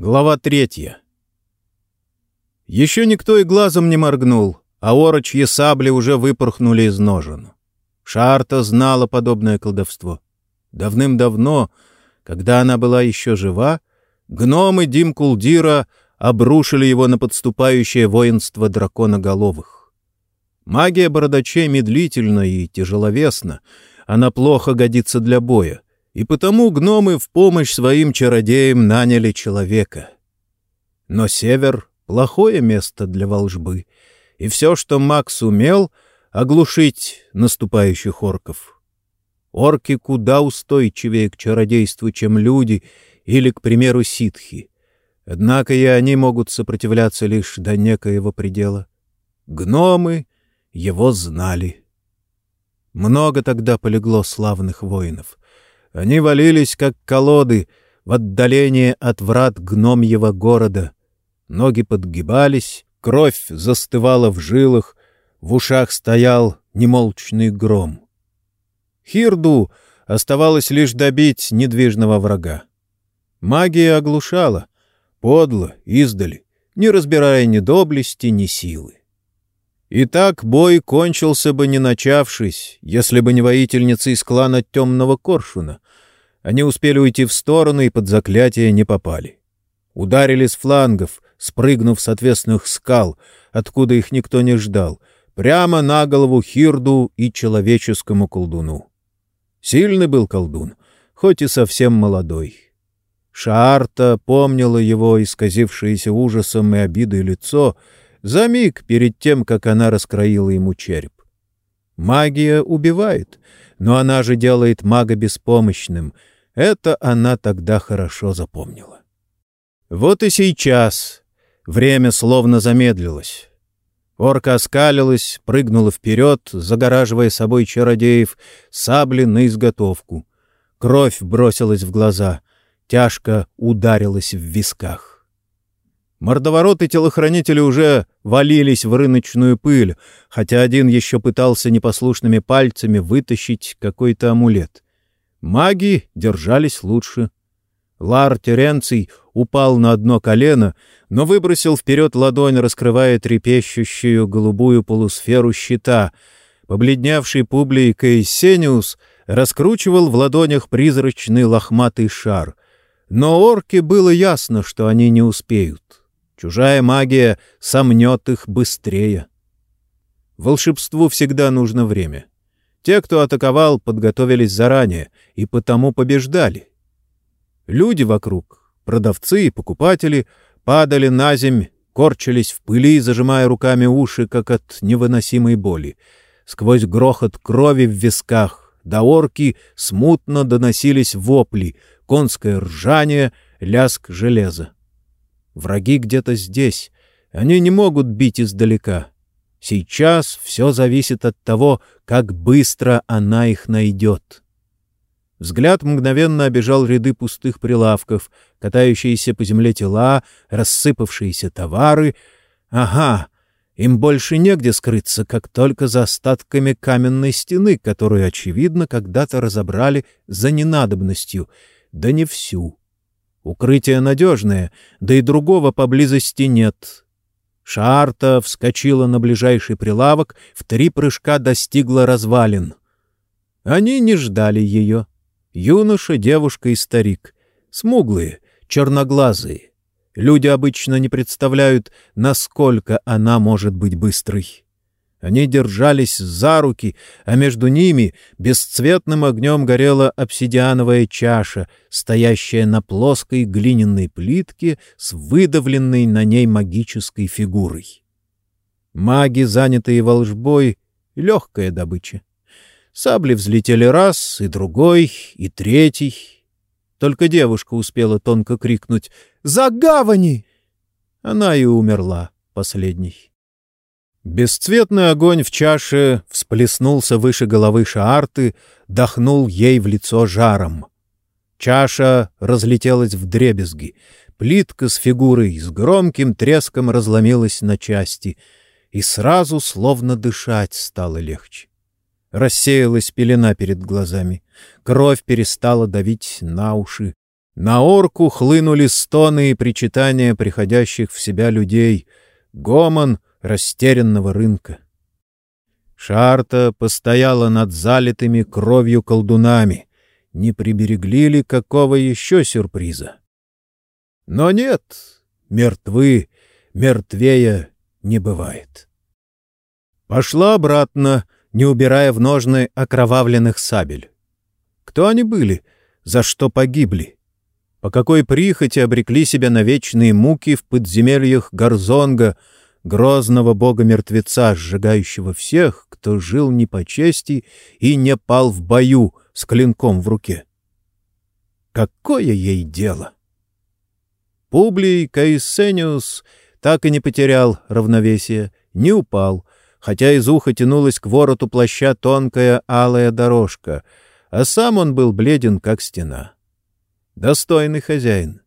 Глава третья. Еще никто и глазом не моргнул, а орочьи сабли уже выпорхнули из ножен. Шарта знала подобное колдовство. Давным-давно, когда она была еще жива, гномы Димкулдира обрушили его на подступающее воинство драконоголовых. Магия бородачей медлительна и тяжеловесна, она плохо годится для боя — и потому гномы в помощь своим чародеям наняли человека. Но север — плохое место для волжбы, и все, что маг сумел — оглушить наступающих орков. Орки куда устойчивее к чародейству, чем люди или, к примеру, ситхи. Однако и они могут сопротивляться лишь до некоего предела. Гномы его знали. Много тогда полегло славных воинов — они валились, как колоды, в отдалении от врат гномьего города. Ноги подгибались, кровь застывала в жилах, в ушах стоял немолчный гром. Хирду оставалось лишь добить недвижного врага. Магия оглушала, подло, издали, не разбирая ни доблести, ни силы. И так бой кончился бы не начавшись, если бы не воительницы из клана Темного Коршуна. Они успели уйти в сторону и под заклятие не попали. Ударили с флангов, спрыгнув с отвесных скал, откуда их никто не ждал, прямо на голову Хирду и человеческому колдуну. Сильный был колдун, хоть и совсем молодой. Шаарта помнила его исказившееся ужасом и обидой лицо — за миг перед тем, как она раскроила ему череп. Магия убивает, но она же делает мага беспомощным. Это она тогда хорошо запомнила. Вот и сейчас время словно замедлилось. Орка оскалилась, прыгнула вперед, загораживая собой чародеев, сабли на изготовку. Кровь бросилась в глаза, тяжко ударилась в висках. Мордовороты-телохранители уже валились в рыночную пыль, хотя один еще пытался непослушными пальцами вытащить какой-то амулет. Маги держались лучше. Лар Теренций упал на одно колено, но выбросил вперед ладонь, раскрывая трепещущую голубую полусферу щита. Побледневший Публий Кейсениус раскручивал в ладонях призрачный лохматый шар. Но орке было ясно, что они не успеют. Чужая магия сомнет их быстрее. Волшебству всегда нужно время. Те, кто атаковал, подготовились заранее и потому побеждали. Люди вокруг, продавцы и покупатели, падали на земь, корчились в пыли, зажимая руками уши, как от невыносимой боли. Сквозь грохот крови в висках до орки смутно доносились вопли, конское ржание, ляск железа. Враги где-то здесь. Они не могут бить издалека. Сейчас все зависит от того, как быстро она их найдет. Взгляд мгновенно обежал ряды пустых прилавков, катающиеся по земле тела, рассыпавшиеся товары. Ага, им больше негде скрыться, как только за остатками каменной стены, которую, очевидно, когда-то разобрали за ненадобностью, да не всю. Укрытие надежное, да и другого поблизости нет. Шарта вскочила на ближайший прилавок, в три прыжка достигла развалин. Они не ждали ее. Юноша, девушка и старик. Смуглые, черноглазые. Люди обычно не представляют, насколько она может быть быстрой. Они держались за руки, а между ними бесцветным огнем горела обсидиановая чаша, стоящая на плоской глиняной плитке с выдавленной на ней магической фигурой. Маги, занятые волжбой, — легкая добыча. Сабли взлетели раз, и другой, и третий. Только девушка успела тонко крикнуть «За гавани!» Она и умерла последней. Бесцветный огонь в чаше всплеснулся выше головы Шаарты, дохнул ей в лицо жаром. Чаша разлетелась в дребезги. Плитка с фигурой с громким треском разломилась на части, и сразу словно дышать стало легче. Рассеялась пелена перед глазами, кровь перестала давить на уши. На орку хлынули стоны и причитания приходящих в себя людей, гомон растерянного рынка. Шарта постояла над залитыми кровью колдунами. Не приберегли ли какого еще сюрприза? Но нет, мертвы, мертвее не бывает. Пошла обратно, не убирая в ножны окровавленных сабель. Кто они были? За что погибли? По какой прихоти обрекли себя на вечные муки в подземельях Горзонга — грозного бога-мертвеца, сжигающего всех, кто жил не по чести и не пал в бою с клинком в руке. Какое ей дело? Публий Каисениус так и не потерял равновесия, не упал, хотя из уха тянулась к вороту плаща тонкая алая дорожка, а сам он был бледен, как стена. Достойный хозяин.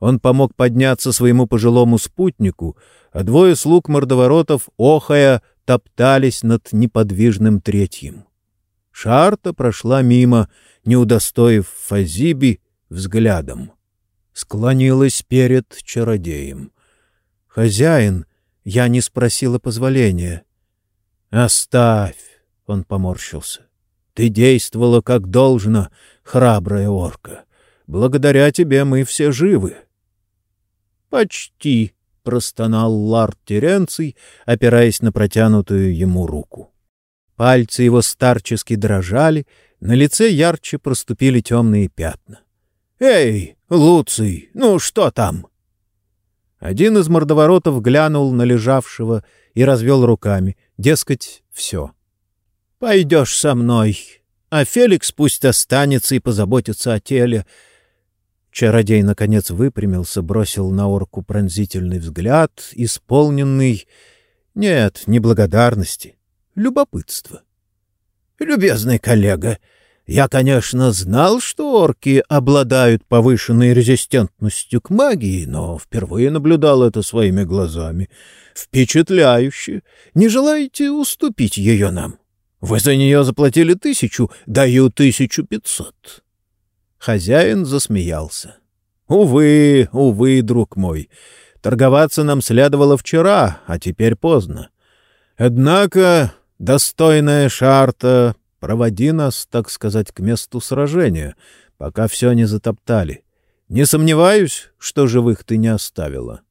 Он помог подняться своему пожилому спутнику, а двое слуг мордоворотов, охая, топтались над неподвижным третьим. Шарта прошла мимо, не удостоив Фазиби взглядом. Склонилась перед чародеем. «Хозяин, я не спросила позволения». «Оставь!» — он поморщился. «Ты действовала как должно, храбрая орка. Благодаря тебе мы все живы». «Почти», — простонал Лард Теренций, опираясь на протянутую ему руку. Пальцы его старчески дрожали, на лице ярче проступили темные пятна. «Эй, Луций, ну что там?» Один из мордоворотов глянул на лежавшего и развел руками. Дескать, все. «Пойдешь со мной, а Феликс пусть останется и позаботится о теле. Чародей, наконец, выпрямился, бросил на орку пронзительный взгляд, исполненный... Нет, не благодарности, любопытства. «Любезный коллега, я, конечно, знал, что орки обладают повышенной резистентностью к магии, но впервые наблюдал это своими глазами. Впечатляюще! Не желаете уступить ее нам? Вы за нее заплатили тысячу, даю тысячу пятьсот». Хозяин засмеялся. «Увы, увы, друг мой, торговаться нам следовало вчера, а теперь поздно. Однако, достойная шарта, проводи нас, так сказать, к месту сражения, пока все не затоптали. Не сомневаюсь, что живых ты не оставила».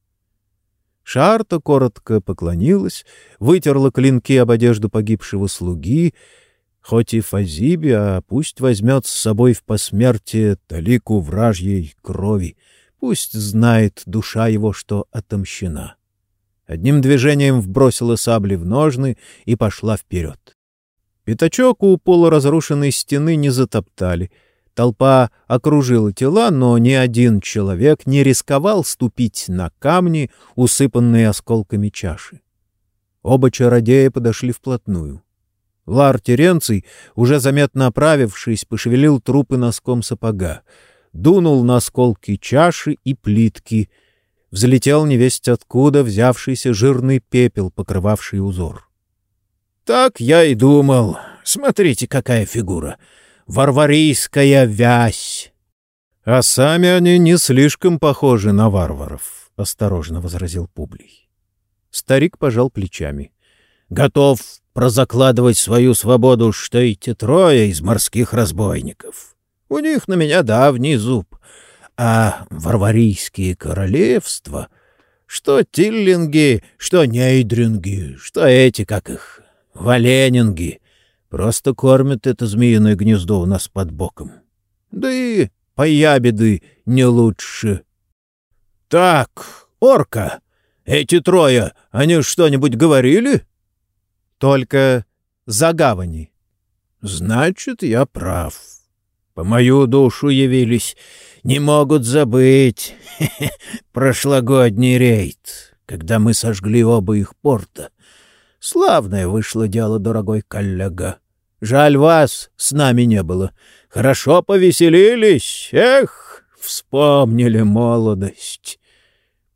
Шарта коротко поклонилась, вытерла клинки об одежду погибшего слуги Хоть и Фазиби, а пусть возьмет с собой в посмертие талику вражьей крови, пусть знает душа его, что отомщена. Одним движением вбросила сабли в ножны и пошла вперед. Пятачок у полуразрушенной стены не затоптали. Толпа окружила тела, но ни один человек не рисковал ступить на камни, усыпанные осколками чаши. Оба чародея подошли вплотную. Лар Теренций, уже заметно оправившись, пошевелил трупы носком сапога, дунул на осколки чаши и плитки. Взлетел невесть откуда взявшийся жирный пепел, покрывавший узор. «Так я и думал. Смотрите, какая фигура! Варварийская вязь!» «А сами они не слишком похожи на варваров», — осторожно возразил Публий. Старик пожал плечами. «Готов прозакладывать свою свободу, что эти трое из морских разбойников. У них на меня давний зуб. А варварийские королевства, что тиллинги, что нейдринги, что эти, как их, валенинги, просто кормят это змеиное гнездо у нас под боком. Да и по ябеды не лучше. — Так, орка, эти трое, они что-нибудь говорили? — только за гавани. Значит, я прав. По мою душу явились. Не могут забыть прошлогодний рейд, когда мы сожгли оба их порта. Славное вышло дело, дорогой коллега. Жаль вас, с нами не было. Хорошо повеселились. Эх, вспомнили молодость.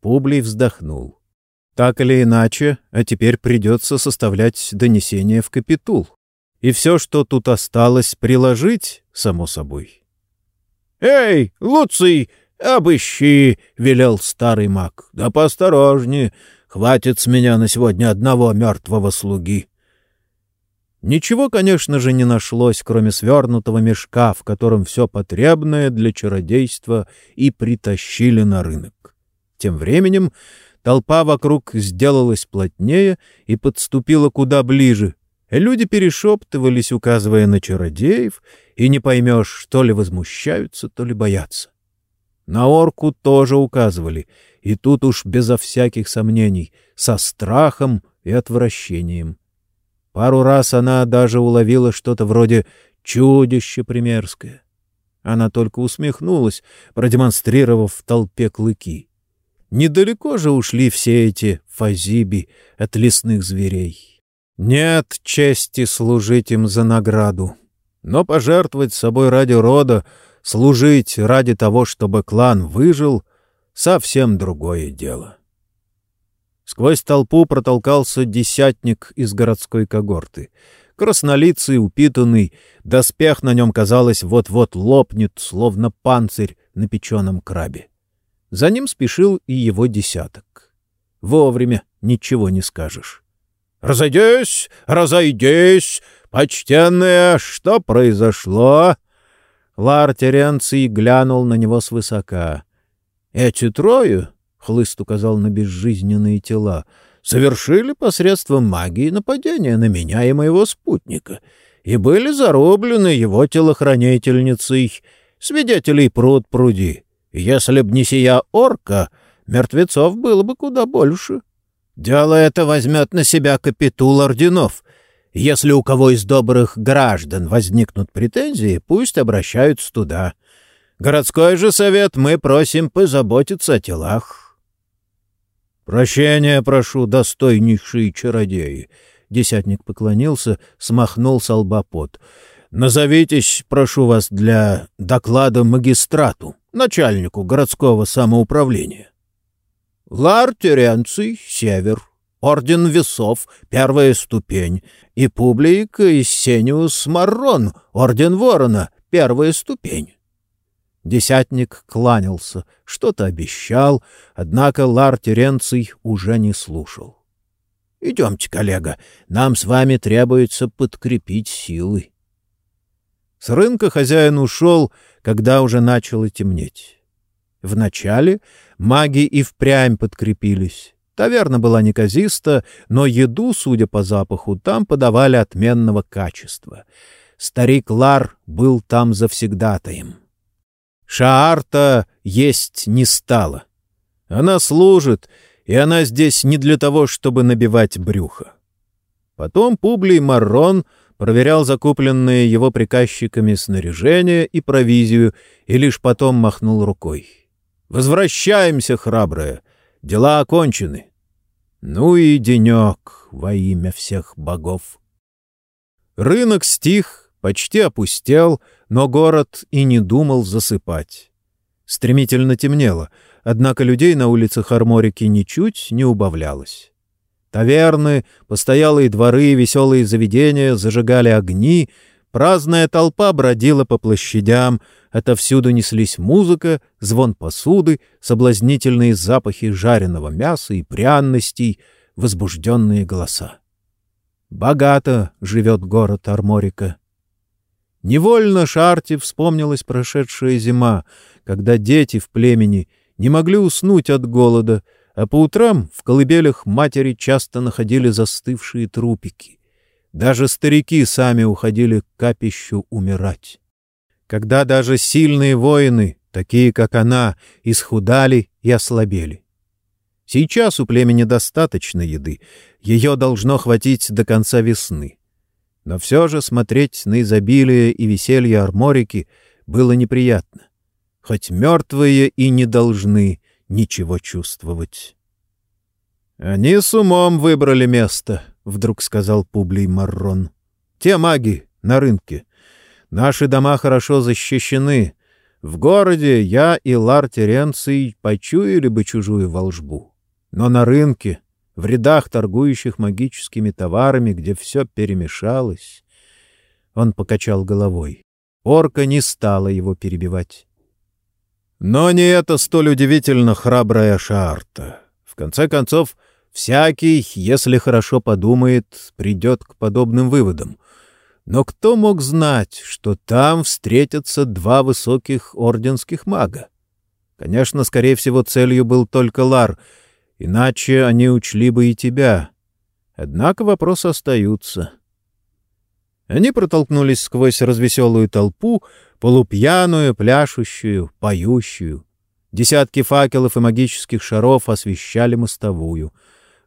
Публий вздохнул. Так или иначе, а теперь придется составлять донесение в капитул. И все, что тут осталось, приложить, само собой. «Эй, Луций, «Обыщи!» — велел старый маг. «Да поосторожнее! Хватит с меня на сегодня одного мертвого слуги!» Ничего, конечно же, не нашлось, кроме свернутого мешка, в котором все потребное для чародейства и притащили на рынок. Тем временем толпа вокруг сделалась плотнее и подступила куда ближе. Люди перешептывались, указывая на чародеев, и не поймешь, то ли возмущаются, то ли боятся. На орку тоже указывали, и тут уж безо всяких сомнений, со страхом и отвращением. Пару раз она даже уловила что-то вроде «чудище примерское». Она только усмехнулась, продемонстрировав в толпе клыки. Недалеко же ушли все эти фазиби от лесных зверей. Нет чести служить им за награду, но пожертвовать собой ради рода, служить ради того, чтобы клан выжил — совсем другое дело. Сквозь толпу протолкался десятник из городской когорты. Краснолицый, упитанный, доспех на нем, казалось, вот-вот лопнет, словно панцирь на печеном крабе. За ним спешил и его десяток. Вовремя ничего не скажешь. «Разойдись! Разойдись! Почтенная, что произошло?» Лар Теренций глянул на него свысока. «Эти трое Хлыст указал на безжизненные тела. «Совершили посредством магии нападение на меня и моего спутника, и были зарублены его телохранительницей. Свидетелей пруд пруди. Если б не сия орка, мертвецов было бы куда больше. Дело это возьмет на себя капитул орденов». Если у кого из добрых граждан возникнут претензии, пусть обращаются туда. Городской же совет мы просим позаботиться о телах. «Прощения прошу, достойнейшие чародеи!» Десятник поклонился, смахнул с лба пот. «Назовитесь, прошу вас, для доклада магистрату, начальнику городского самоуправления». «Лар Теренций, Север, Орден Весов, первая ступень, и Публик Сениус Маррон, Орден Ворона, первая ступень». Десятник кланялся, что-то обещал, однако Лар Теренций уже не слушал. — Идемте, коллега, нам с вами требуется подкрепить силы. С рынка хозяин ушел, когда уже начало темнеть. Вначале маги и впрямь подкрепились. Таверна была неказиста, но еду, судя по запаху, там подавали отменного качества. Старик Лар был там завсегдатаем. Шаарта есть не стала. Она служит, и она здесь не для того, чтобы набивать брюхо. Потом Публий Маррон проверял закупленные его приказчиками снаряжение и провизию и лишь потом махнул рукой. «Возвращаемся, храбрая! Дела окончены!» Ну и денек во имя всех богов. Рынок стих, почти опустел, но город и не думал засыпать. Стремительно темнело, однако людей на улицах Арморики ничуть не убавлялось. Таверны, постоялые дворы веселые заведения зажигали огни, праздная толпа бродила по площадям, отовсюду неслись музыка, звон посуды, соблазнительные запахи жареного мяса и пряностей, возбужденные голоса. Богато живет город Арморика. Невольно Шарте вспомнилась прошедшая зима, когда дети в племени не могли уснуть от голода, а по утрам в колыбелях матери часто находили застывшие трупики. Даже старики сами уходили к капищу умирать. Когда даже сильные воины, такие как она, исхудали и ослабели. Сейчас у племени достаточно еды, ее должно хватить до конца весны. Но все же смотреть на изобилие и веселье арморики было неприятно, хоть мертвые и не должны ничего чувствовать. «Они с умом выбрали место», — вдруг сказал Публий Маррон. «Те маги на рынке. Наши дома хорошо защищены. В городе я и Лар Теренций почуяли бы чужую волжбу. Но на рынке в рядах торгующих магическими товарами, где все перемешалось. Он покачал головой. Орка не стала его перебивать. Но не это столь удивительно храбрая Шаарта. В конце концов, всякий, если хорошо подумает, придет к подобным выводам. Но кто мог знать, что там встретятся два высоких орденских мага? Конечно, скорее всего, целью был только Лар, иначе они учли бы и тебя. Однако вопросы остаются. Они протолкнулись сквозь развеселую толпу, полупьяную, пляшущую, поющую. Десятки факелов и магических шаров освещали мостовую.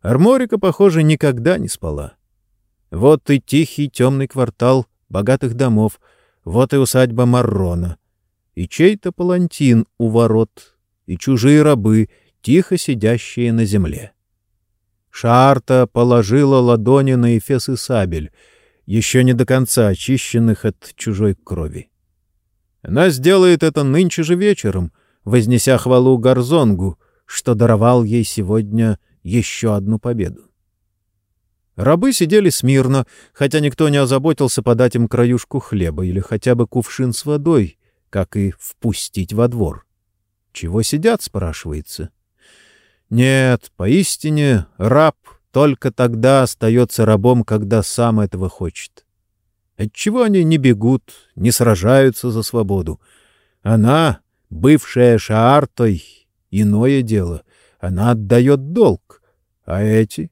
Арморика, похоже, никогда не спала. Вот и тихий темный квартал богатых домов, вот и усадьба Маррона, и чей-то палантин у ворот, и чужие рабы, тихо сидящие на земле. Шарта положила ладони на эфес и сабель, еще не до конца очищенных от чужой крови. Она сделает это нынче же вечером, вознеся хвалу Гарзонгу, что даровал ей сегодня еще одну победу. Рабы сидели смирно, хотя никто не озаботился подать им краюшку хлеба или хотя бы кувшин с водой, как и впустить во двор. Чего сидят, спрашивается. Нет, поистине раб только тогда остается рабом, когда сам этого хочет. Отчего они не бегут, не сражаются за свободу? Она, бывшая Шаартой, иное дело. Она отдает долг. А эти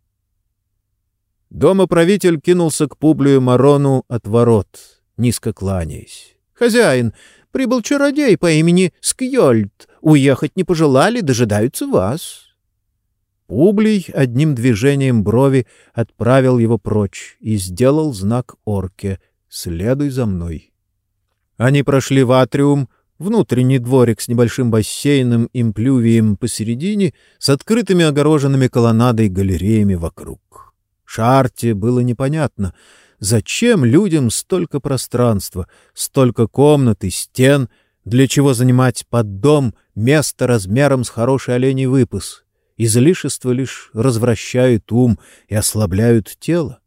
Домоправитель кинулся к Публию Марону от ворот, низко кланяясь. — Хозяин, прибыл чародей по имени Скьольд. Уехать не пожелали, дожидаются вас. Публий одним движением брови отправил его прочь и сделал знак орке «Следуй за мной». Они прошли в атриум, внутренний дворик с небольшим бассейном имплювием посередине, с открытыми огороженными колоннадой галереями вокруг. Шарте было непонятно, зачем людям столько пространства, столько комнат и стен, для чего занимать под дом место размером с хороший оленей выпас. Излишества лишь развращают ум и ослабляют тело.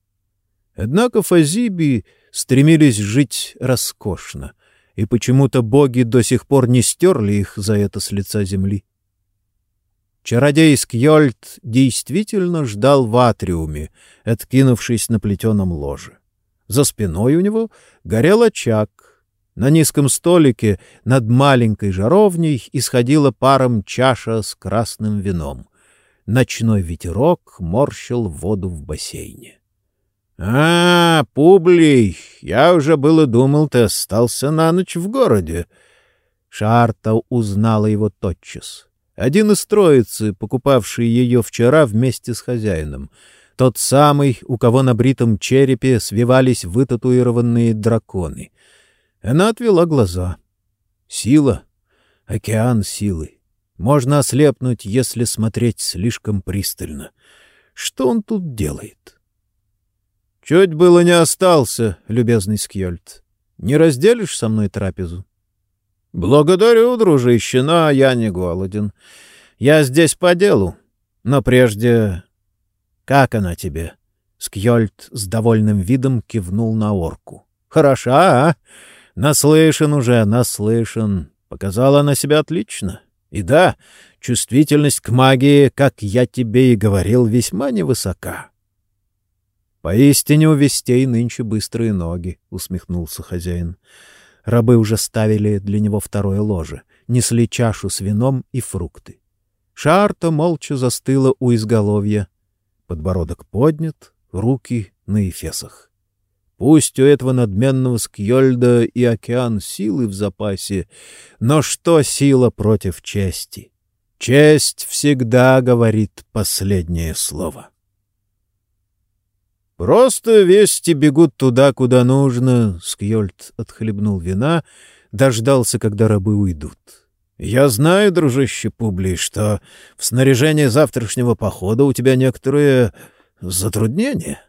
Однако фазиби стремились жить роскошно, и почему-то боги до сих пор не стерли их за это с лица земли. Чародей Скьольд действительно ждал в атриуме, откинувшись на плетеном ложе. За спиной у него горел очаг. На низком столике над маленькой жаровней исходила паром чаша с красным вином. Ночной ветерок морщил воду в бассейне. — А, Публий, я уже было думал, ты остался на ночь в городе. Шарта узнала его тотчас. Один из троицы, покупавший ее вчера вместе с хозяином. Тот самый, у кого на бритом черепе свивались вытатуированные драконы. Она отвела глаза. Сила. Океан силы. Можно ослепнуть, если смотреть слишком пристально. Что он тут делает? Чуть было не остался, любезный Скьольд. Не разделишь со мной трапезу? «Благодарю, дружище, но я не голоден. Я здесь по делу. Но прежде... Как она тебе?» Скьольд с довольным видом кивнул на орку. «Хороша, а? Наслышан уже, наслышан. Показала она себя отлично. И да, чувствительность к магии, как я тебе и говорил, весьма невысока». «Поистине у вестей нынче быстрые ноги», — усмехнулся хозяин. Рабы уже ставили для него второе ложе, несли чашу с вином и фрукты. Шарта молча застыла у изголовья. Подбородок поднят, руки на эфесах. Пусть у этого надменного Скьольда и океан силы в запасе, но что сила против чести? Честь всегда говорит последнее слово. «Просто вести бегут туда, куда нужно», — Скьольд отхлебнул вина, дождался, когда рабы уйдут. «Я знаю, дружище Публий, что в снаряжении завтрашнего похода у тебя некоторые затруднения».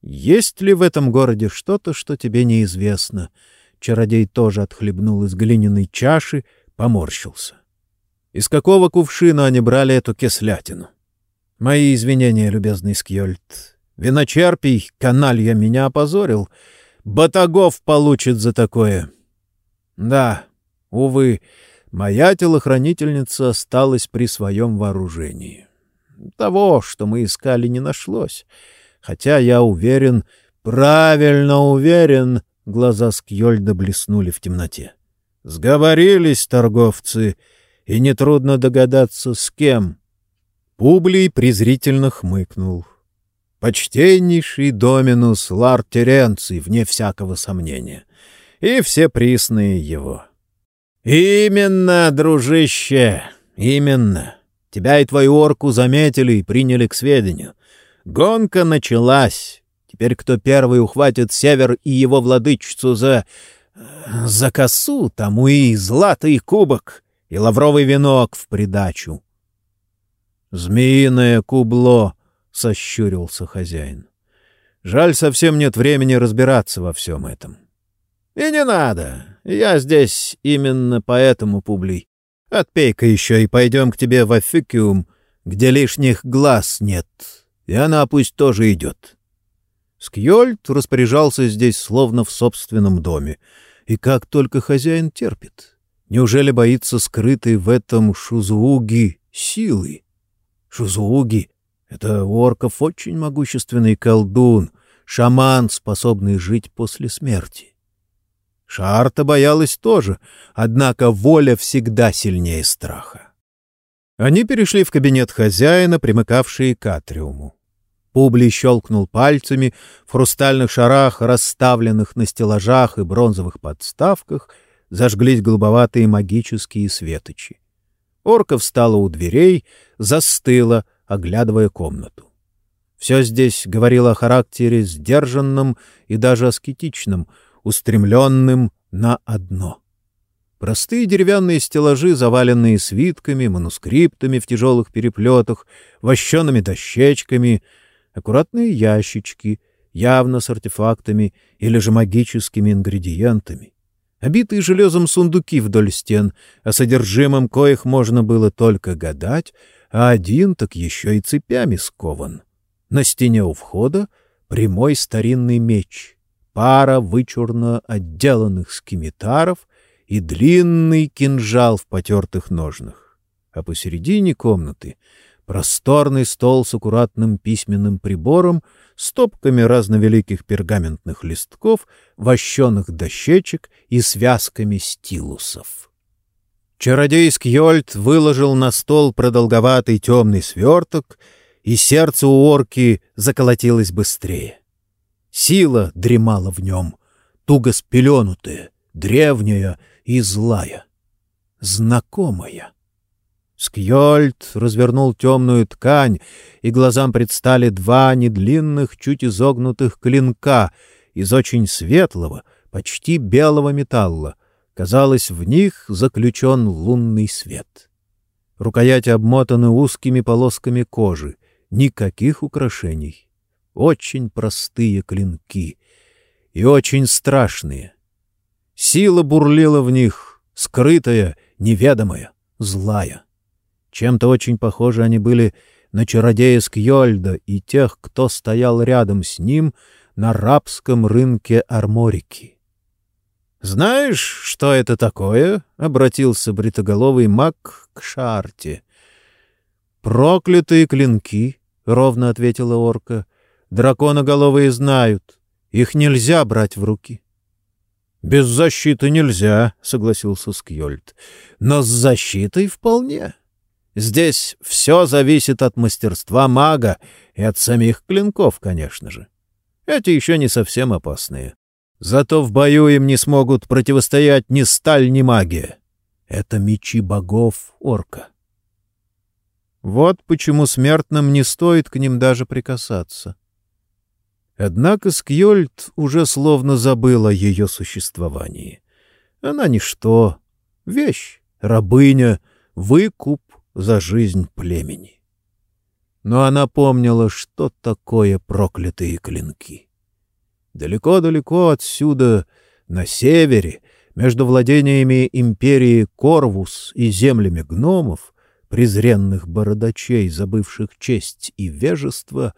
«Есть ли в этом городе что-то, что тебе неизвестно?» Чародей тоже отхлебнул из глиняной чаши, поморщился. «Из какого кувшина они брали эту кислятину?» «Мои извинения, любезный Скьольд. Виночерпий, каналья, меня опозорил. Батагов получит за такое. Да, увы, моя телохранительница осталась при своем вооружении. Того, что мы искали, не нашлось. Хотя я уверен, правильно уверен, глаза Скьольда блеснули в темноте. Сговорились торговцы, и нетрудно догадаться, с кем. Публий презрительно хмыкнул. Почтеннейший доминус Лар Теренций, вне всякого сомнения, и все присные его. «Именно, дружище, именно. Тебя и твою орку заметили и приняли к сведению. Гонка началась. Теперь кто первый ухватит север и его владычицу за... за косу, тому и златый кубок, и лавровый венок в придачу. «Змеиное кубло!» — сощурился хозяин. «Жаль, совсем нет времени разбираться во всем этом». «И не надо. Я здесь именно поэтому, Публий. Отпей-ка еще и пойдем к тебе в Афикиум, где лишних глаз нет, и она пусть тоже идет». Скьольд распоряжался здесь словно в собственном доме, и как только хозяин терпит. Неужели боится скрытой в этом Шузууги силы? Шузууги — это орков очень могущественный колдун, шаман, способный жить после смерти. Шарта боялась тоже, однако воля всегда сильнее страха. Они перешли в кабинет хозяина, примыкавший к атриуму. Публий щелкнул пальцами, в хрустальных шарах, расставленных на стеллажах и бронзовых подставках, зажглись голубоватые магические светочи. Орка встала у дверей, застыла, оглядывая комнату. Все здесь говорило о характере сдержанном и даже аскетичном — устремленным на одно. Простые деревянные стеллажи, заваленные свитками, манускриптами в тяжелых переплетах, вощеными дощечками, аккуратные ящички, явно с артефактами или же магическими ингредиентами, обитые железом сундуки вдоль стен, о содержимом коих можно было только гадать, а один так еще и цепями скован. На стене у входа прямой старинный меч — пара вычурно отделанных скимитаров и длинный кинжал в потертых ножнах. А посередине комнаты просторный стол с аккуратным письменным прибором, стопками разновеликих пергаментных листков, вощеных дощечек и связками стилусов. Чародей Скьольд выложил на стол продолговатый темный сверток, и сердце у орки заколотилось быстрее. Сила дремала в нем, туго спеленутая, древняя и злая, знакомая. Скьольд развернул темную ткань, и глазам предстали два недлинных, чуть изогнутых клинка из очень светлого, почти белого металла. Казалось, в них заключен лунный свет. Рукояти обмотаны узкими полосками кожи, никаких украшений очень простые клинки и очень страшные. Сила бурлила в них, скрытая, неведомая, злая. Чем-то очень похожи они были на чародея Скьольда и тех, кто стоял рядом с ним на рабском рынке Арморики. «Знаешь, что это такое?» — обратился бритоголовый маг к Шарте. «Проклятые клинки», — ровно ответила орка. Драконоголовые знают. Их нельзя брать в руки. — Без защиты нельзя, — согласился Скьольд. — Но с защитой вполне. Здесь все зависит от мастерства мага и от самих клинков, конечно же. Эти еще не совсем опасные. Зато в бою им не смогут противостоять ни сталь, ни магия. Это мечи богов орка. Вот почему смертным не стоит к ним даже прикасаться. Однако Скьольд уже словно забыл о ее существовании. Она ничто, вещь, рабыня, выкуп за жизнь племени. Но она помнила, что такое проклятые клинки. Далеко-далеко отсюда, на севере, между владениями империи Корвус и землями гномов, презренных бородачей, забывших честь и вежество,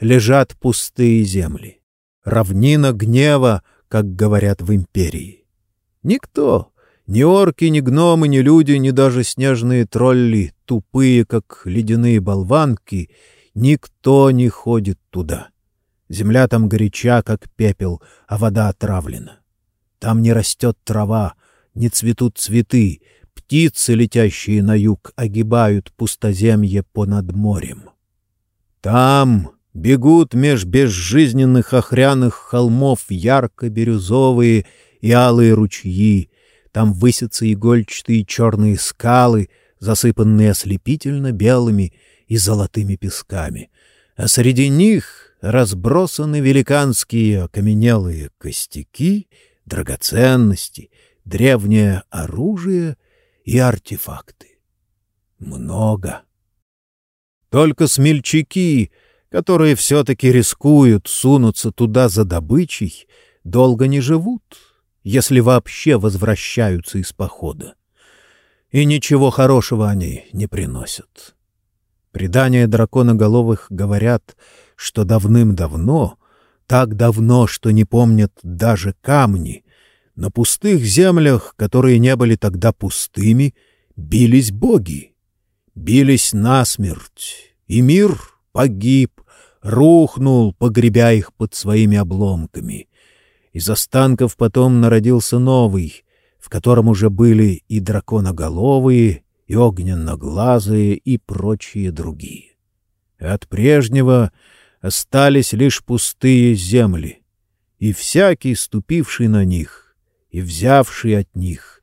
лежат пустые земли. Равнина гнева, как говорят в империи. Никто, Ни орки, ни гномы, ни люди, ни даже снежные тролли, тупые, как ледяные болванки, никто не ходит туда. Земля там горяча, как пепел, а вода отравлена. Там не растет трава, не цветут цветы, птицы, летящие на юг, огибают пустоземье понад морем. Там бегут меж безжизненных охряных холмов ярко-бирюзовые и алые ручьи, там высятся игольчатые черные скалы, засыпанные ослепительно белыми и золотыми песками, а среди них разбросаны великанские окаменелые костяки, драгоценности, древнее оружие и артефакты. Много. Только смельчаки, которые все-таки рискуют сунуться туда за добычей, долго не живут — если вообще возвращаются из похода. И ничего хорошего они не приносят. Предания драконоголовых говорят, что давным-давно, так давно, что не помнят даже камни, на пустых землях, которые не были тогда пустыми, бились боги. Бились насмерть, и мир погиб, рухнул, погребя их под своими обломками. Из останков потом народился новый, в котором уже были и драконоголовые, и огненноглазые, и прочие другие. От прежнего остались лишь пустые земли, и всякий, ступивший на них и взявший от них,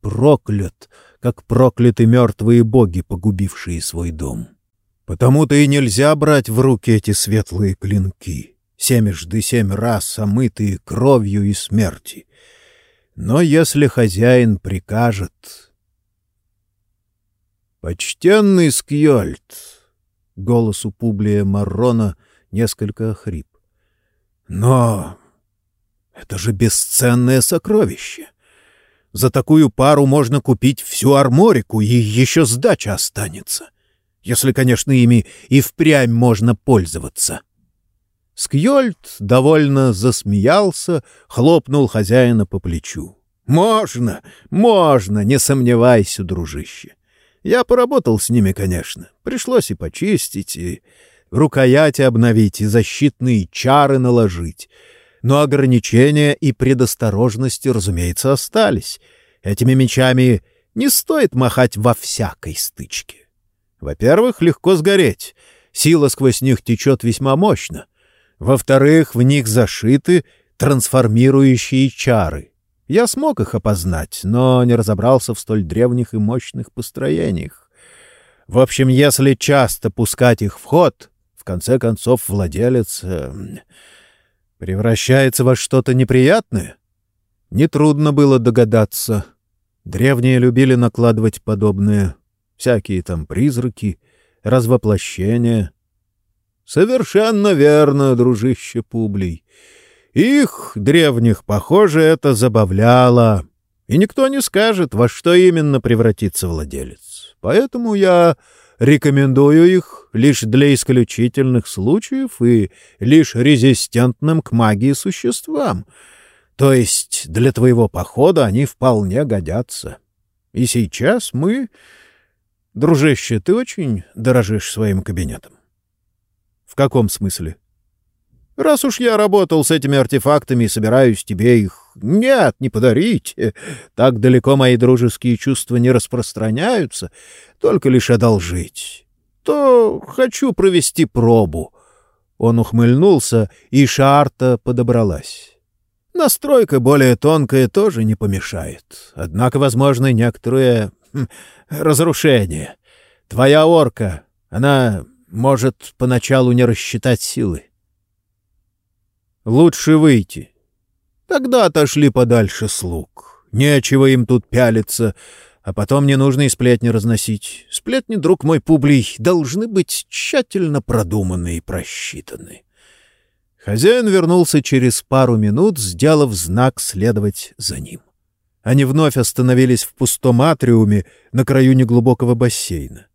проклят, как прокляты мертвые боги, погубившие свой дом. Потому-то и нельзя брать в руки эти светлые клинки семежды семь раз омытые кровью и смерти. Но если хозяин прикажет... «Почтенный Скьольд!» — голос у Публия Маррона несколько охрип. «Но это же бесценное сокровище! За такую пару можно купить всю арморику, и еще сдача останется, если, конечно, ими и впрямь можно пользоваться». Скьольд довольно засмеялся, хлопнул хозяина по плечу. «Можно, можно, не сомневайся, дружище. Я поработал с ними, конечно. Пришлось и почистить, и рукояти обновить, и защитные чары наложить. Но ограничения и предосторожности, разумеется, остались. Этими мечами не стоит махать во всякой стычке. Во-первых, легко сгореть. Сила сквозь них течет весьма мощно — во-вторых, в них зашиты трансформирующие чары. Я смог их опознать, но не разобрался в столь древних и мощных построениях. В общем, если часто пускать их в ход, конце концов владелец э, превращается во что-то неприятное. Нетрудно было догадаться. Древние любили накладывать подобные, всякие там призраки, развоплощения — Совершенно верно, дружище Публий. Их, древних, похоже, это забавляло. И никто не скажет, во что именно превратится владелец. Поэтому я рекомендую их лишь для исключительных случаев и лишь резистентным к магии существам. То есть для твоего похода они вполне годятся. И сейчас мы... Дружище, ты очень дорожишь своим кабинетом. — В каком смысле? — Раз уж я работал с этими артефактами и собираюсь тебе их... Нет, не подарить. Так далеко мои дружеские чувства не распространяются, только лишь одолжить. То хочу провести пробу. Он ухмыльнулся, и Шарта подобралась. Настройка более тонкая тоже не помешает. Однако, возможно, некоторые хм, разрушения. Твоя орка, она может поначалу не рассчитать силы. Лучше выйти. Тогда отошли подальше слуг. Нечего им тут пялиться, а потом не нужно и сплетни разносить. Сплетни, друг мой Публий, должны быть тщательно продуманы и просчитаны. Хозяин вернулся через пару минут, сделав знак следовать за ним. Они вновь остановились в пустом атриуме на краю неглубокого бассейна.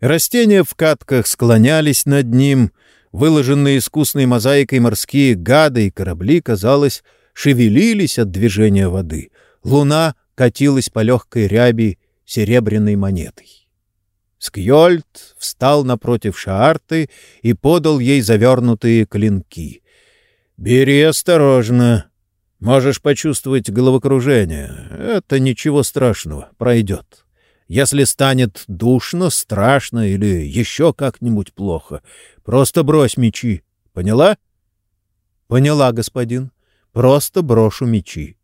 Растения в катках склонялись над ним, выложенные искусной мозаикой морские гады и корабли, казалось, шевелились от движения воды. Луна катилась по легкой ряби серебряной монетой. Скьольд встал напротив Шаарты и подал ей завернутые клинки. — Бери осторожно. Можешь почувствовать головокружение. Это ничего страшного, пройдет. Если станет душно, страшно или еще как-нибудь плохо, просто брось мечи. Поняла? — Поняла, господин. Просто брошу мечи.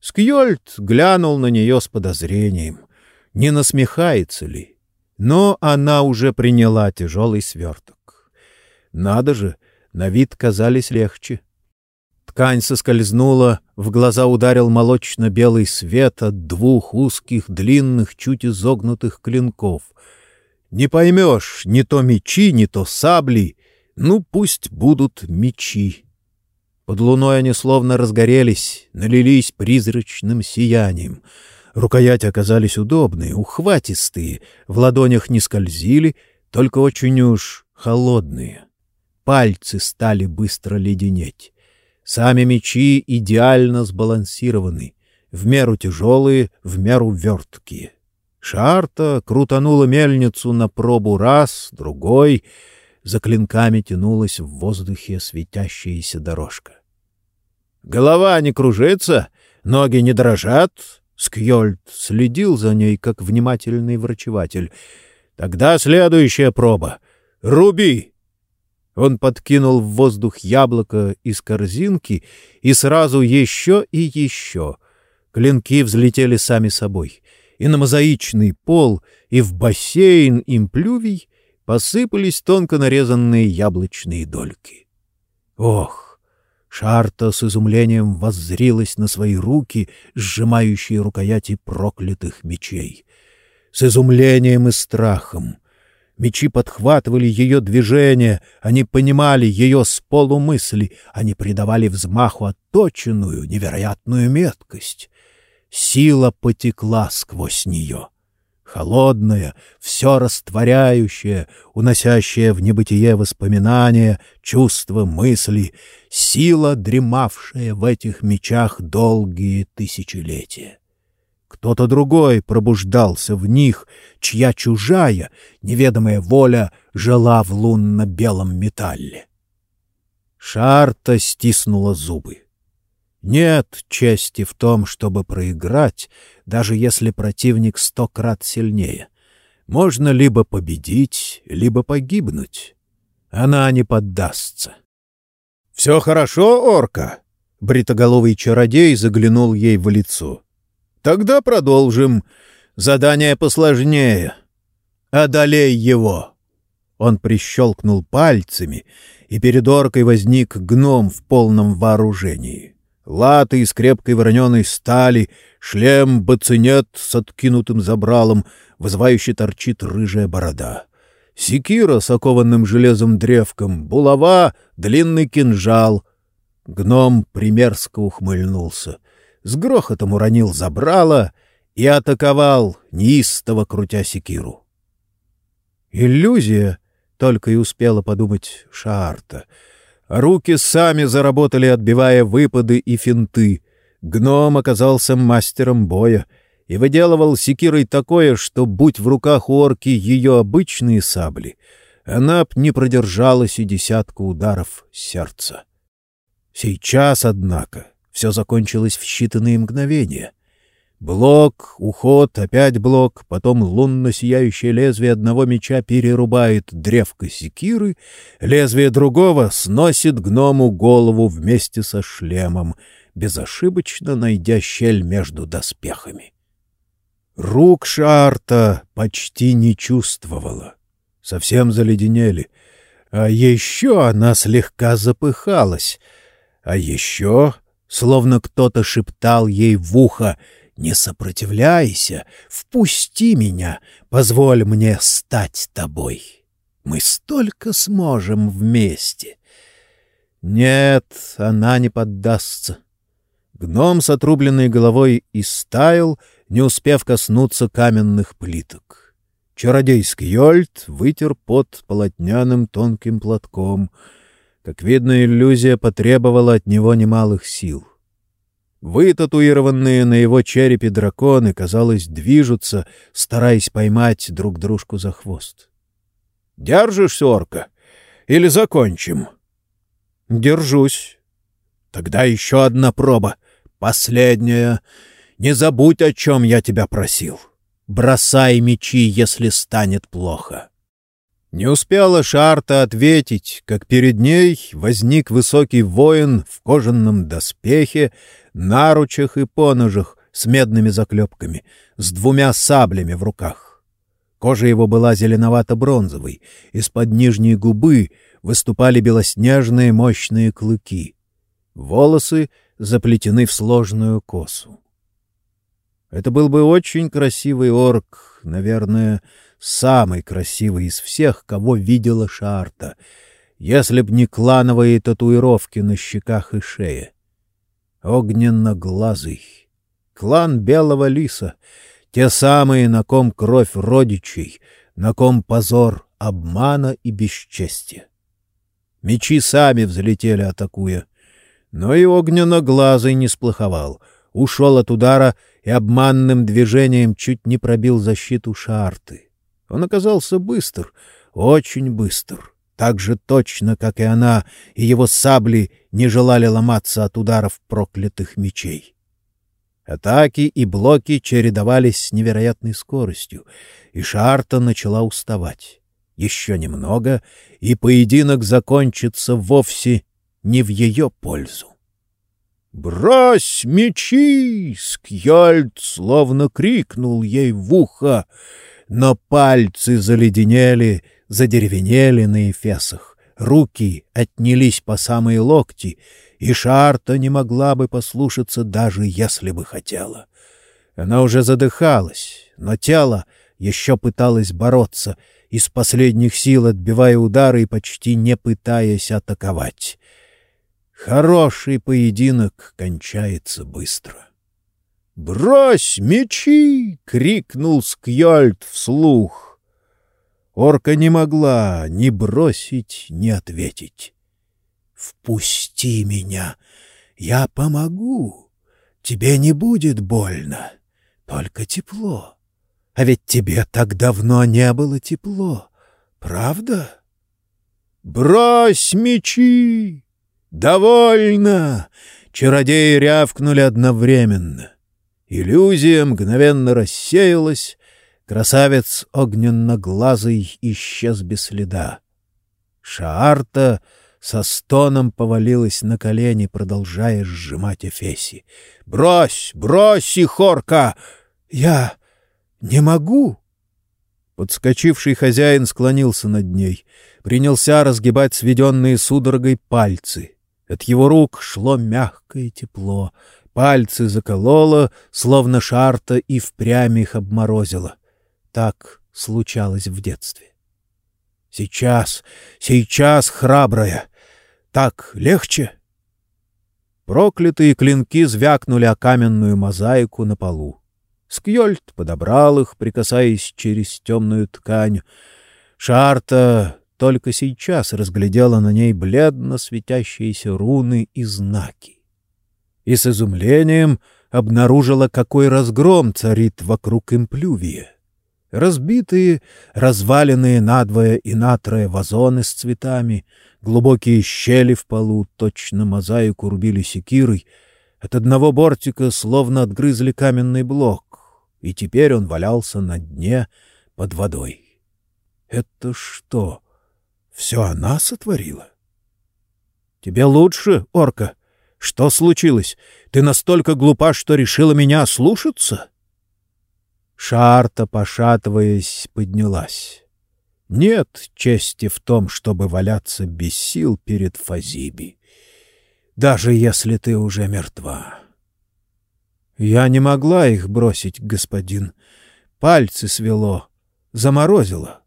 Скьольд глянул на нее с подозрением. Не насмехается ли? Но она уже приняла тяжелый сверток. Надо же, на вид казались легче. Ткань соскользнула, в глаза ударил молочно-белый свет от двух узких, длинных, чуть изогнутых клинков. Не поймешь, не то мечи, не то сабли, ну пусть будут мечи. Под луной они словно разгорелись, налились призрачным сиянием. Рукояти оказались удобные, ухватистые, в ладонях не скользили, только очень уж холодные. Пальцы стали быстро леденеть. Сами мечи идеально сбалансированы, в меру тяжелые, в меру верткие. Шарта крутанула мельницу на пробу раз, другой. За клинками тянулась в воздухе светящаяся дорожка. «Голова не кружится, ноги не дрожат». Скьольд следил за ней, как внимательный врачеватель. «Тогда следующая проба. Руби!» Он подкинул в воздух яблоко из корзинки и сразу еще и еще. Клинки взлетели сами собой. И на мозаичный пол, и в бассейн имплювий посыпались тонко нарезанные яблочные дольки. Ох! Шарта с изумлением воззрилась на свои руки, сжимающие рукояти проклятых мечей. С изумлением и страхом — Мечи подхватывали ее движения, они понимали ее с полумысли, они придавали взмаху отточенную, невероятную меткость. Сила потекла сквозь нее. Холодная, все растворяющая, уносящая в небытие воспоминания, чувства, мысли, сила, дремавшая в этих мечах долгие тысячелетия. Кто-то другой пробуждался в них, чья чужая, неведомая воля жила в лунно-белом металле. Шарта стиснула зубы. Нет чести в том, чтобы проиграть, даже если противник сто крат сильнее. Можно либо победить, либо погибнуть. Она не поддастся. — Все хорошо, орка? — бритоголовый чародей заглянул ей в лицо. Тогда продолжим. Задание посложнее. Одолей его. Он прищелкнул пальцами, и перед оркой возник гном в полном вооружении. Латы из крепкой вороненой стали, шлем бацинет с откинутым забралом, вызывающе торчит рыжая борода. Секира с окованным железом древком, булава, длинный кинжал. Гном примерзко ухмыльнулся с грохотом уронил забрало и атаковал, неистово крутя секиру. «Иллюзия!» — только и успела подумать Шаарта. Руки сами заработали, отбивая выпады и финты. Гном оказался мастером боя и выделывал секирой такое, что, будь в руках у орки ее обычные сабли, она б не продержалась и десятку ударов сердца. Сейчас, однако, все закончилось в считанные мгновения. Блок, уход, опять блок, потом лунно-сияющее лезвие одного меча перерубает древко секиры, лезвие другого сносит гному голову вместе со шлемом, безошибочно найдя щель между доспехами. Рук Шарта почти не чувствовала. Совсем заледенели. А еще она слегка запыхалась. А еще словно кто-то шептал ей в ухо «Не сопротивляйся, впусти меня, позволь мне стать тобой. Мы столько сможем вместе». Нет, она не поддастся. Гном с отрубленной головой истаял, не успев коснуться каменных плиток. Чародейский Йольд вытер под полотняным тонким платком — как видно, иллюзия потребовала от него немалых сил. Вытатуированные на его черепе драконы, казалось, движутся, стараясь поймать друг дружку за хвост. — Держишься, орка? Или закончим? — Держусь. — Тогда еще одна проба. Последняя. Не забудь, о чем я тебя просил. Бросай мечи, если станет плохо. Не успела Шарта ответить, как перед ней возник высокий воин в кожаном доспехе, наручах и поножах с медными заклепками, с двумя саблями в руках. Кожа его была зеленовато-бронзовой, из-под нижней губы выступали белоснежные мощные клыки. Волосы заплетены в сложную косу. Это был бы очень красивый орк, наверное, самый красивый из всех, кого видела Шарта, если б не клановые татуировки на щеках и шее. Огненно-глазый. Клан Белого Лиса. Те самые, на ком кровь родичей, на ком позор обмана и бесчестия. Мечи сами взлетели, атакуя. Но и огненно-глазый не сплоховал. Ушел от удара и обманным движением чуть не пробил защиту шарты. Он оказался быстр, очень быстр, так же точно, как и она, и его сабли не желали ломаться от ударов проклятых мечей. Атаки и блоки чередовались с невероятной скоростью, и Шарта начала уставать. Еще немного, и поединок закончится вовсе не в ее пользу. «Брось мечи!» — Скьольд словно крикнул ей в ухо, но пальцы заледенели, задеревенели на эфесах, руки отнялись по самые локти, и Шарта не могла бы послушаться, даже если бы хотела. Она уже задыхалась, но тело еще пыталось бороться — из последних сил отбивая удары и почти не пытаясь атаковать. Хороший поединок кончается быстро. «Брось мечи!» — крикнул Скьольд вслух. Орка не могла ни бросить, ни ответить. «Впусти меня, я помогу. Тебе не будет больно, только тепло. А ведь тебе так давно не было тепло, правда? «Брось мечи! Довольно!» Чародеи рявкнули одновременно. Иллюзия мгновенно рассеялась, красавец огненно-глазый исчез без следа. Шаарта со стоном повалилась на колени, продолжая сжимать Эфеси. «Брось! Брось, Ихорка! Я... «Не могу!» Подскочивший хозяин склонился над ней, принялся разгибать сведенные судорогой пальцы. От его рук шло мягкое тепло, пальцы закололо, словно шарта и впрямь их обморозило. Так случалось в детстве. «Сейчас, сейчас, храбрая! Так легче?» Проклятые клинки звякнули о каменную мозаику на полу. Скьольд подобрал их, прикасаясь через темную ткань. Шарта только сейчас разглядела на ней бледно светящиеся руны и знаки. И с изумлением обнаружила, какой разгром царит вокруг имплювия. Разбитые, разваленные надвое и натрое вазоны с цветами, глубокие щели в полу, точно мозаику рубили секирой, от одного бортика словно отгрызли каменный блок и теперь он валялся на дне под водой. Это что, все она сотворила? Тебе лучше, орка? Что случилось? Ты настолько глупа, что решила меня слушаться? Шарта, пошатываясь, поднялась. Нет чести в том, чтобы валяться без сил перед Фазиби, даже если ты уже мертва. Я не могла их бросить, господин. Пальцы свело, заморозило.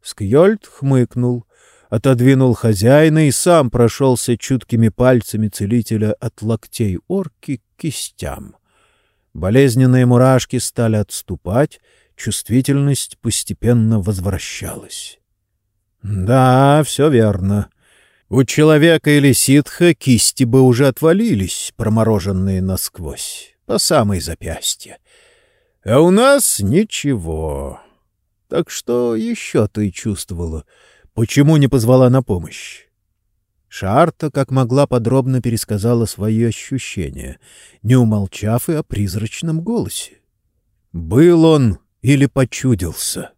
Скьольд хмыкнул, отодвинул хозяина и сам прошелся чуткими пальцами целителя от локтей орки к кистям. Болезненные мурашки стали отступать, чувствительность постепенно возвращалась. — Да, все верно. У человека или ситха кисти бы уже отвалились, промороженные насквозь, по самой запястье. А у нас ничего. Так что еще ты чувствовала? Почему не позвала на помощь? Шарта, как могла, подробно пересказала свои ощущения, не умолчав и о призрачном голосе. Был он или почудился?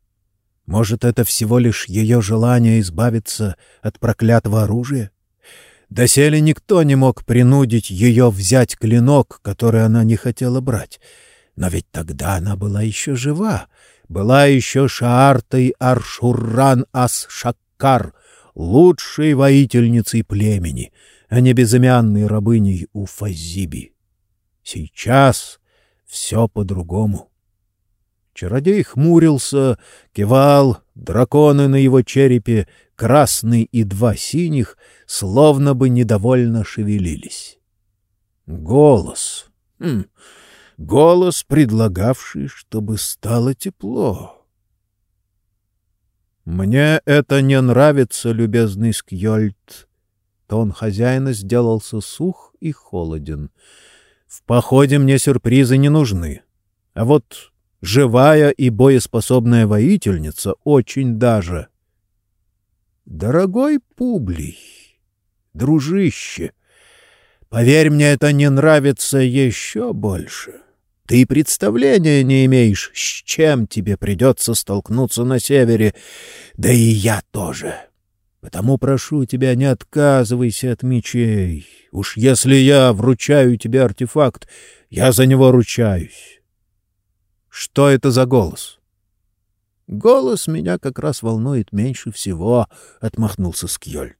Может, это всего лишь ее желание избавиться от проклятого оружия? Доселе никто не мог принудить ее взять клинок, который она не хотела брать. Но ведь тогда она была еще жива, была еще Шаартой Аршурран Ас-Шаккар, лучшей воительницей племени, а не безымянной рабыней у Фазиби. Сейчас все по-другому. Чародей хмурился, кивал, драконы на его черепе, красный и два синих, словно бы недовольно шевелились. Голос. Хм, голос, предлагавший, чтобы стало тепло. «Мне это не нравится, любезный Скьольд». Тон хозяина сделался сух и холоден. «В походе мне сюрпризы не нужны. А вот живая и боеспособная воительница очень даже. Дорогой Публий, дружище, поверь мне, это не нравится еще больше. Ты представления не имеешь, с чем тебе придется столкнуться на севере, да и я тоже. Потому прошу тебя, не отказывайся от мечей. Уж если я вручаю тебе артефакт, я за него ручаюсь. Что это за голос? Голос меня как раз волнует меньше всего, отмахнулся Скьольд.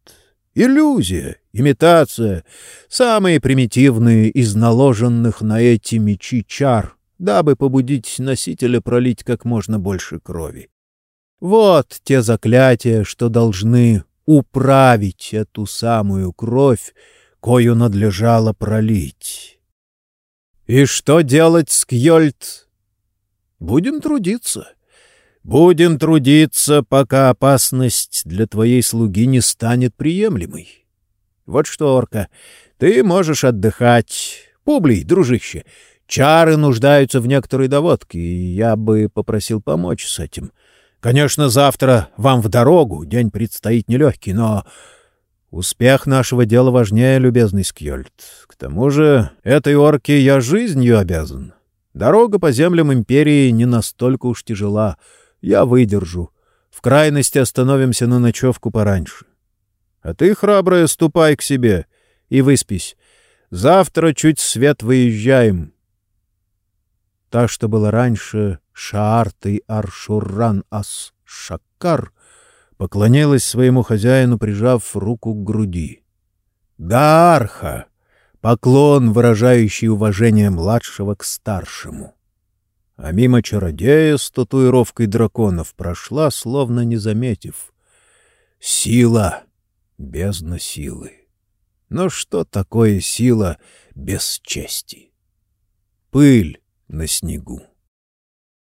Иллюзия, имитация, самые примитивные из наложенных на эти мечи чар, дабы побудить носителя пролить как можно больше крови. Вот те заклятия, что должны управить эту самую кровь, кою надлежало пролить. И что делать, Скьольд? Будем трудиться. Будем трудиться, пока опасность для твоей слуги не станет приемлемой. Вот что, Орка, ты можешь отдыхать. Публий, дружище, чары нуждаются в некоторой доводке, и я бы попросил помочь с этим. Конечно, завтра вам в дорогу, день предстоит нелегкий, но... Успех нашего дела важнее, любезный Скьольд. К тому же этой орке я жизнью обязан. Дорога по землям империи не настолько уж тяжела. Я выдержу. В крайности остановимся на ночевку пораньше. А ты, храбрая, ступай к себе и выспись. Завтра чуть свет выезжаем. Та, что была раньше, Шаартой Аршурран Ас Шаккар, поклонилась своему хозяину, прижав руку к груди. «Да, Арха!» поклон, выражающий уважение младшего к старшему. А мимо чародея с татуировкой драконов прошла, словно не заметив. Сила, бездна силы. Но что такое сила без чести? Пыль на снегу.